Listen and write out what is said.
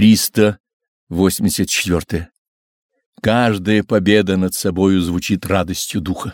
384. Каждая победа над собою звучит радостью духа.